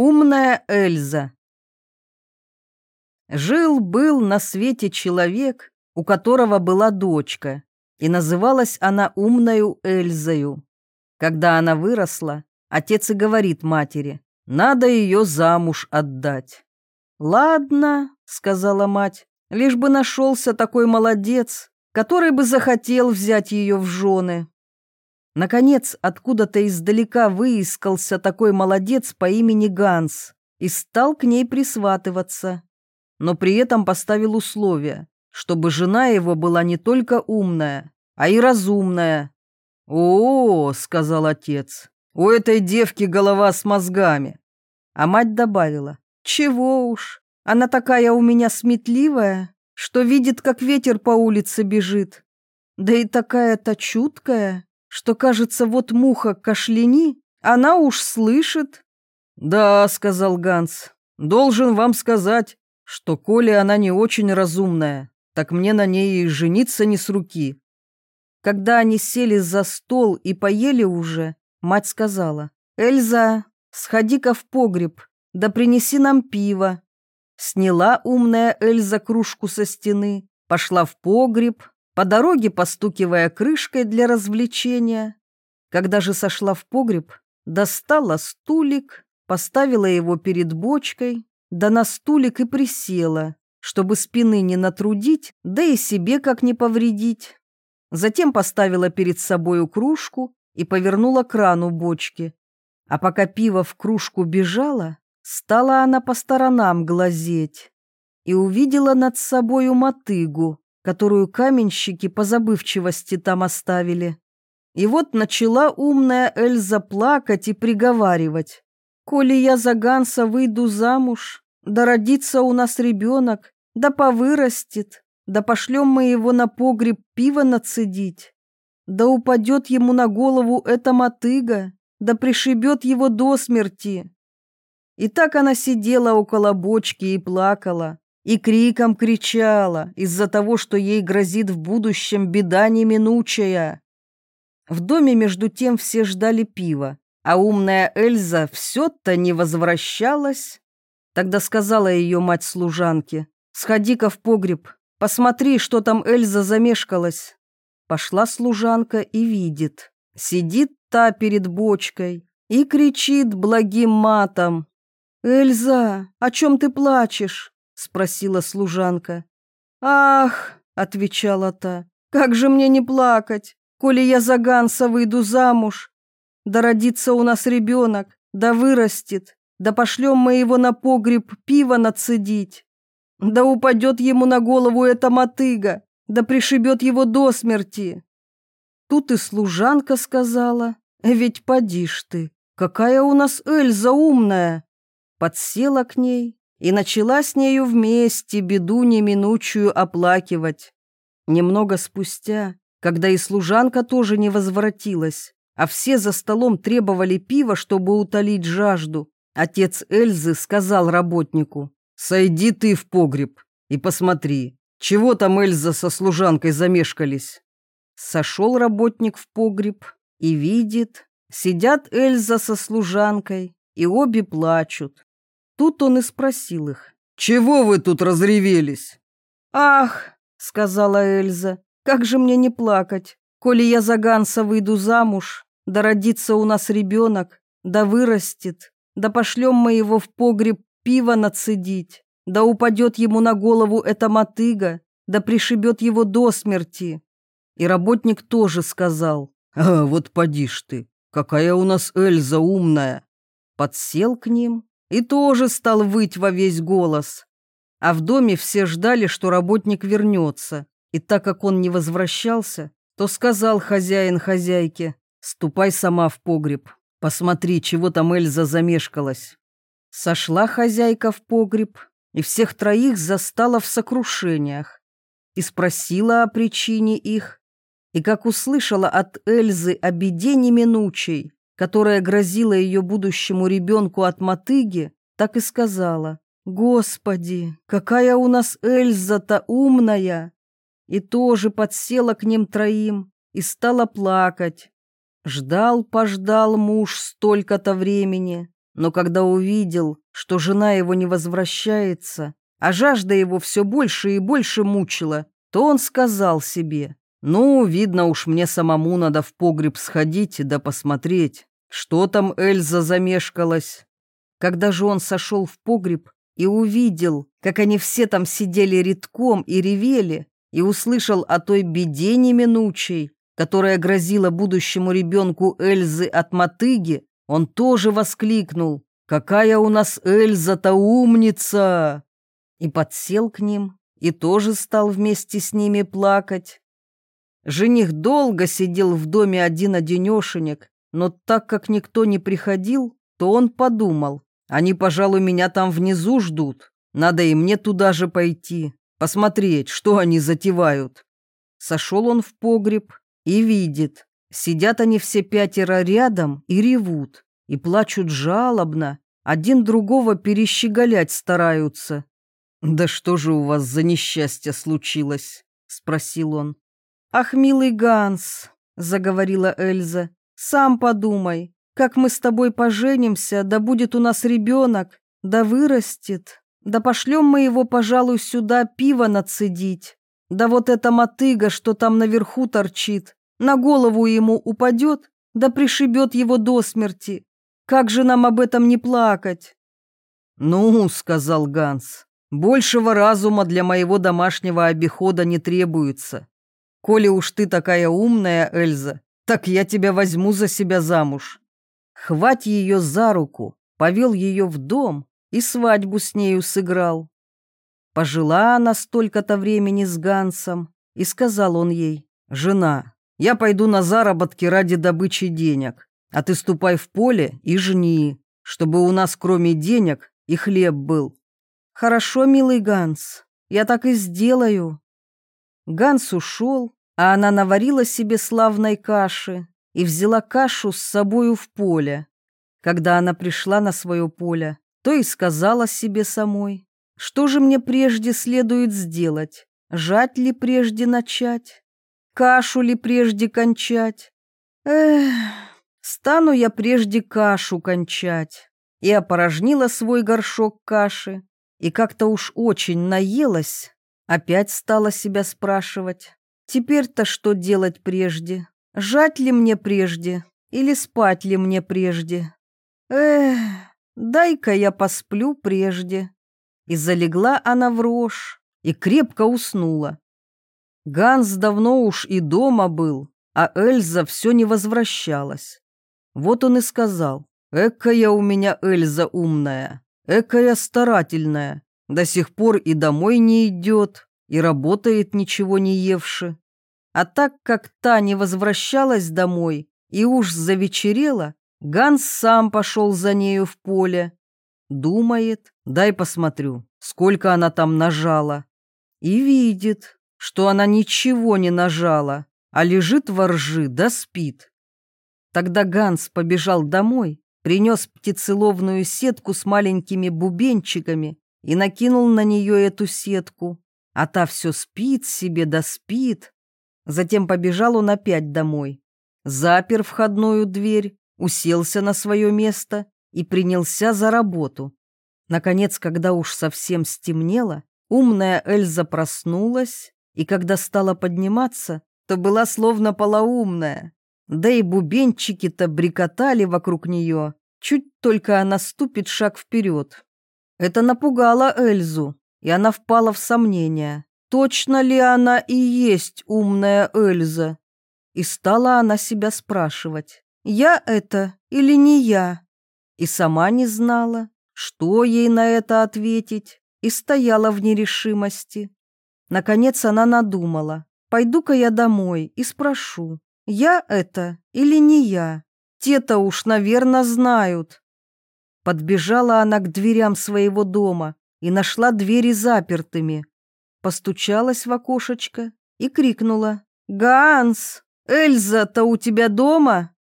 Умная Эльза Жил-был на свете человек, у которого была дочка, и называлась она умною Эльзою. Когда она выросла, отец и говорит матери, надо ее замуж отдать. «Ладно», — сказала мать, — «лишь бы нашелся такой молодец, который бы захотел взять ее в жены». Наконец, откуда-то издалека выискался такой молодец по имени Ганс и стал к ней присватываться, но при этом поставил условие, чтобы жена его была не только умная, а и разумная. «О, — сказал отец, — у этой девки голова с мозгами». А мать добавила, «Чего уж, она такая у меня сметливая, что видит, как ветер по улице бежит. Да и такая-то чуткая, что, кажется, вот муха кашляни, она уж слышит». «Да, — сказал Ганс, — должен вам сказать, что, коли она не очень разумная, так мне на ней и жениться не с руки. Когда они сели за стол и поели уже, мать сказала, «Эльза, сходи-ка в погреб, да принеси нам пиво». Сняла умная Эльза кружку со стены, пошла в погреб, по дороге постукивая крышкой для развлечения. Когда же сошла в погреб, достала стулик, поставила его перед бочкой, да на стулик и присела, чтобы спины не натрудить, да и себе как не повредить. Затем поставила перед собою кружку и повернула крану бочки. А пока пиво в кружку бежало, стала она по сторонам глазеть и увидела над собою мотыгу, которую каменщики по забывчивости там оставили. И вот начала умная Эльза плакать и приговаривать. «Коли я за Ганса выйду замуж, да родится у нас ребенок, да повырастет, да пошлем мы его на погреб пиво нацедить. Да упадет ему на голову эта мотыга, да пришибет его до смерти. И так она сидела около бочки и плакала, и криком кричала из-за того, что ей грозит в будущем беда неминучая. В доме между тем все ждали пива, а умная Эльза все-то не возвращалась. Тогда сказала ее мать служанке, «Сходи-ка в погреб, Посмотри, что там Эльза замешкалась. Пошла служанка и видит. Сидит та перед бочкой и кричит благим матом. «Эльза, о чем ты плачешь?» — спросила служанка. «Ах!» — отвечала та. «Как же мне не плакать, коли я за Ганса выйду замуж? Да родится у нас ребенок, да вырастет, да пошлем мы его на погреб пиво нацедить. Да упадет ему на голову эта мотыга, да пришибет его до смерти. Тут и служанка сказала, ведь поди ж ты, какая у нас Эльза умная. Подсела к ней и начала с нею вместе беду неминучую оплакивать. Немного спустя, когда и служанка тоже не возвратилась, а все за столом требовали пива, чтобы утолить жажду, отец Эльзы сказал работнику, Сойди ты в погреб и посмотри, чего там Эльза со служанкой замешкались. Сошел работник в погреб и видит, сидят Эльза со служанкой, и обе плачут. Тут он и спросил их, «Чего вы тут разревелись?» «Ах!» — сказала Эльза, «как же мне не плакать, коли я за Ганса выйду замуж, да родится у нас ребенок, да вырастет, да пошлем мы его в погреб пиво нацедить, да упадет ему на голову эта мотыга, да пришибет его до смерти. И работник тоже сказал, «А, вот поди ж ты, какая у нас Эльза умная!» Подсел к ним и тоже стал выть во весь голос. А в доме все ждали, что работник вернется, и так как он не возвращался, то сказал хозяин хозяйке, «Ступай сама в погреб, посмотри, чего там Эльза замешкалась». Сошла хозяйка в погреб и всех троих застала в сокрушениях и спросила о причине их, и как услышала от Эльзы о беде неминучей, которая грозила ее будущему ребенку от мотыги, так и сказала, «Господи, какая у нас Эльза-то умная!» И тоже подсела к ним троим и стала плакать. Ждал-пождал муж столько-то времени, но когда увидел, что жена его не возвращается, а жажда его все больше и больше мучила, то он сказал себе, «Ну, видно уж мне самому надо в погреб сходить да посмотреть, что там Эльза замешкалась». Когда же он сошел в погреб и увидел, как они все там сидели редком и ревели, и услышал о той беде неминучей, которая грозила будущему ребенку Эльзы от мотыги, он тоже воскликнул «Какая у нас Эльза-то умница!» и подсел к ним, и тоже стал вместе с ними плакать. Жених долго сидел в доме один-одинешенек, но так как никто не приходил, то он подумал, они, пожалуй, меня там внизу ждут, надо и мне туда же пойти, посмотреть, что они затевают. Сошел он в погреб и видит, сидят они все пятеро рядом и ревут, и плачут жалобно, один другого перещеголять стараются. «Да что же у вас за несчастье случилось?» — спросил он. «Ах, милый Ганс», — заговорила Эльза, — «сам подумай, как мы с тобой поженимся, да будет у нас ребенок, да вырастет, да пошлем мы его, пожалуй, сюда пиво нацедить, да вот эта мотыга, что там наверху торчит, на голову ему упадет, да пришибет его до смерти. Как же нам об этом не плакать?» «Ну, — сказал Ганс, Большего разума для моего домашнего обихода не требуется. Коли уж ты такая умная, Эльза, так я тебя возьму за себя замуж. Хвать ее за руку, повел ее в дом и свадьбу с нею сыграл. Пожила она столько-то времени с Гансом, и сказал он ей, «Жена, я пойду на заработки ради добычи денег, а ты ступай в поле и жни, чтобы у нас кроме денег и хлеб был. «Хорошо, милый Ганс, я так и сделаю». Ганс ушел, а она наварила себе славной каши и взяла кашу с собою в поле. Когда она пришла на свое поле, то и сказала себе самой, что же мне прежде следует сделать, жать ли прежде начать, кашу ли прежде кончать. Эх, стану я прежде кашу кончать. И опорожнила свой горшок каши, и как-то уж очень наелась, опять стала себя спрашивать. Теперь-то что делать прежде? Жать ли мне прежде? Или спать ли мне прежде? Эх, дай-ка я посплю прежде. И залегла она в рожь, и крепко уснула. Ганс давно уж и дома был, а Эльза все не возвращалась. Вот он и сказал, «Экая у меня Эльза умная, Экая старательная, до сих пор и домой не идет, и работает ничего не евши. А так как та не возвращалась домой и уж завечерела, Ганс сам пошел за нею в поле. Думает, дай посмотрю, сколько она там нажала. И видит, что она ничего не нажала, а лежит во ржи да спит. Тогда Ганс побежал домой принес птицеловную сетку с маленькими бубенчиками и накинул на нее эту сетку, а та все спит себе да спит. Затем побежал он опять домой, запер входную дверь, уселся на свое место и принялся за работу. Наконец, когда уж совсем стемнело, умная Эльза проснулась, и когда стала подниматься, то была словно полоумная. Да и бубенчики-то брикотали вокруг нее, чуть только она ступит шаг вперед. Это напугало Эльзу, и она впала в сомнение, точно ли она и есть умная Эльза. И стала она себя спрашивать, я это или не я? И сама не знала, что ей на это ответить, и стояла в нерешимости. Наконец она надумала, пойду-ка я домой и спрошу, я это или не я? Те-то уж, наверное, знают. Подбежала она к дверям своего дома и нашла двери запертыми. Постучалась в окошечко и крикнула. «Ганс, Эльза-то у тебя дома?»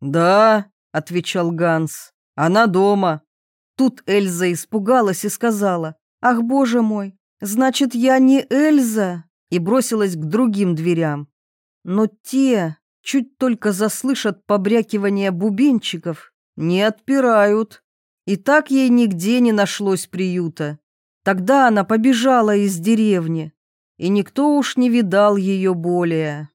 «Да», — отвечал Ганс, — «она дома». Тут Эльза испугалась и сказала. «Ах, боже мой, значит, я не Эльза!» и бросилась к другим дверям. Но те чуть только заслышат побрякивание бубенчиков, не отпирают. И так ей нигде не нашлось приюта. Тогда она побежала из деревни, и никто уж не видал ее более.